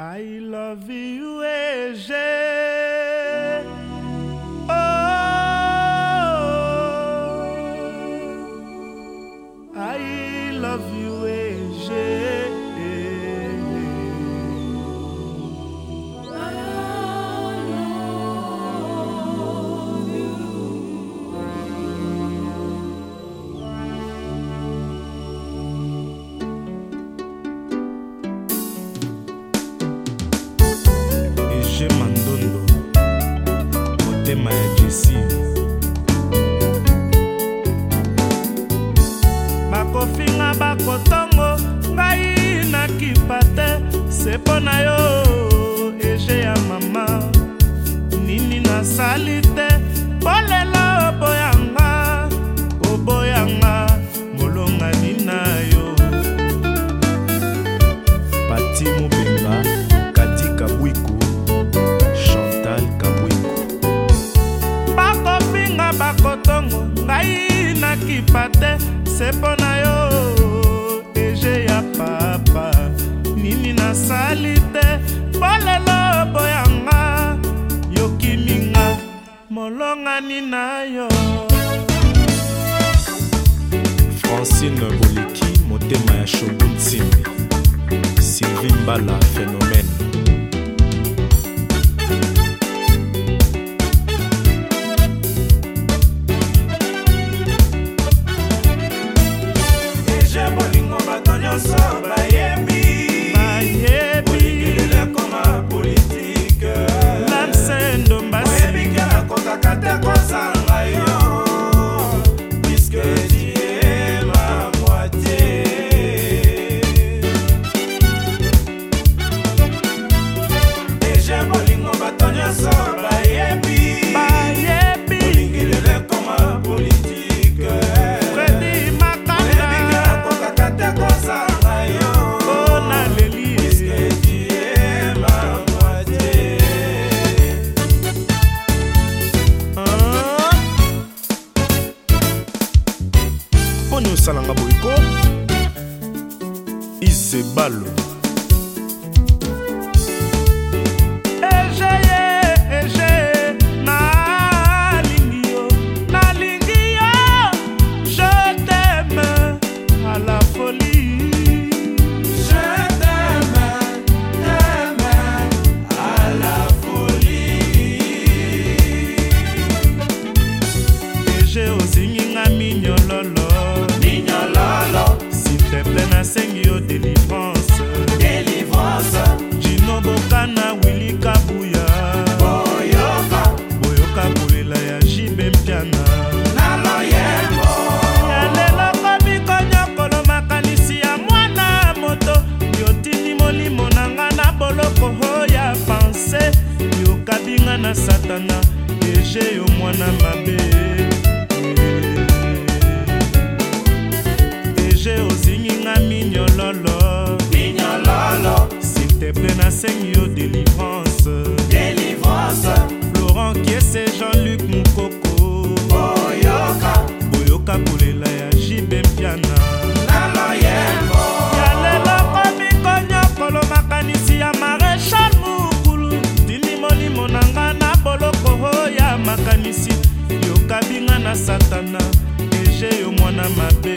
I love you, AJ. makasi bakofinga bakotongo ngai nakipa te se mpo na yo ege ya mama nini nasali se mpo na yo deje ya papa nini nasali te polelo boyanga yokiminga molongani na yo francine boliki motema ya shogun ntimi sylvie mbala phénomène salanga boyko isebalo na satana ege yo mwana mabe ege ozingi nga minyololo minyololo siteple nasengi yo de makanisi yokabinga na satana ege yo mwana mabe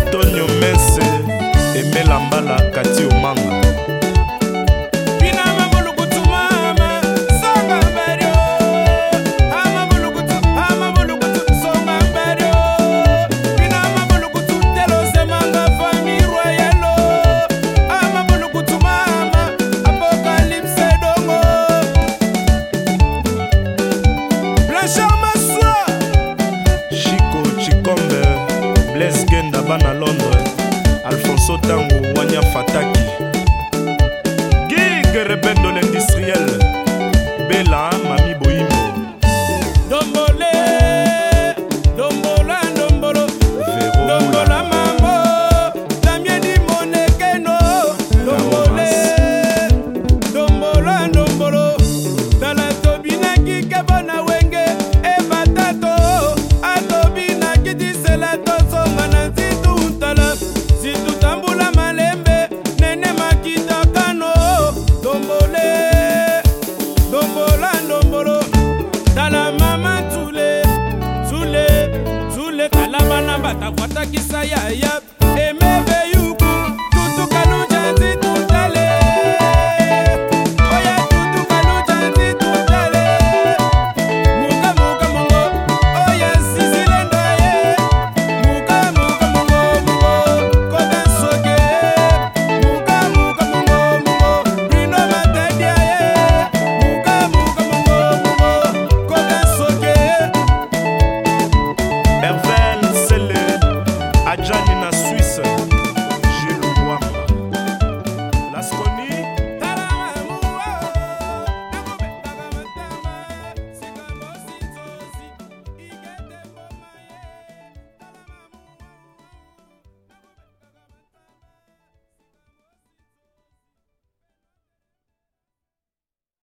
antonio mese emelambala kati omanga bana londres alfonso ntango wania fataki yeah,